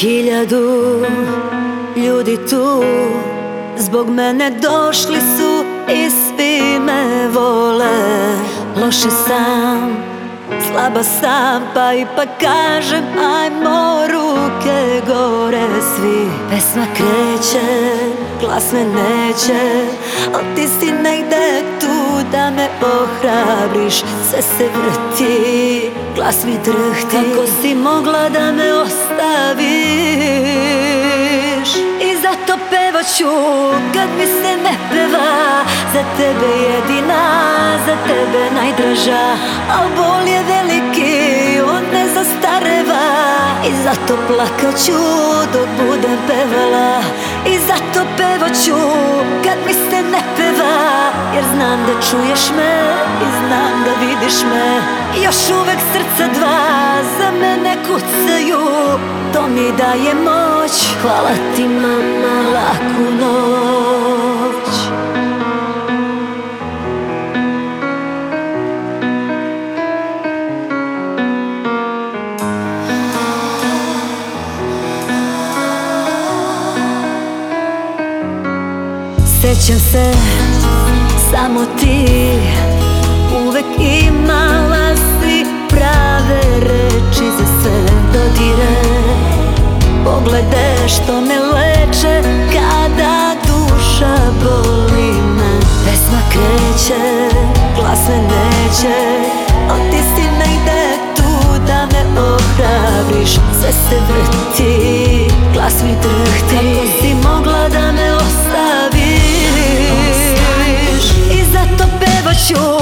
Hiljadu ljudi tu. Zbog mene došli su i svi me vole. Loše sam, slaba sam pa ipak kažem Ajmo ruke gore svi. Pesma kreće, glas me neće Al ti si negde tu da me ohrabriš. Sve se vrti, glas mi drhti. Kako si mogla da me ostaviš ću kad mi se ne peva Za tebe jedina, za tebe najdraža. Al bol je veliki, on ne zastareva. I zato plakat ću dok budem pevala. I zato pevaću kad mi se ne peva. Jer znam da čuješ me i znam da vidiš me. Još uvek srca dva za mene kucaju mi daje moć. Hvala ti mama laku noć. Sjećam se samo ti Uvek Poglede što me leče kada duša boli me. Pesma kreće, glas me neće O ti si negde tu da me ohrabriš Sve se vrti, glas mi drhti. Kako si mogla da me daje moć Hvala ti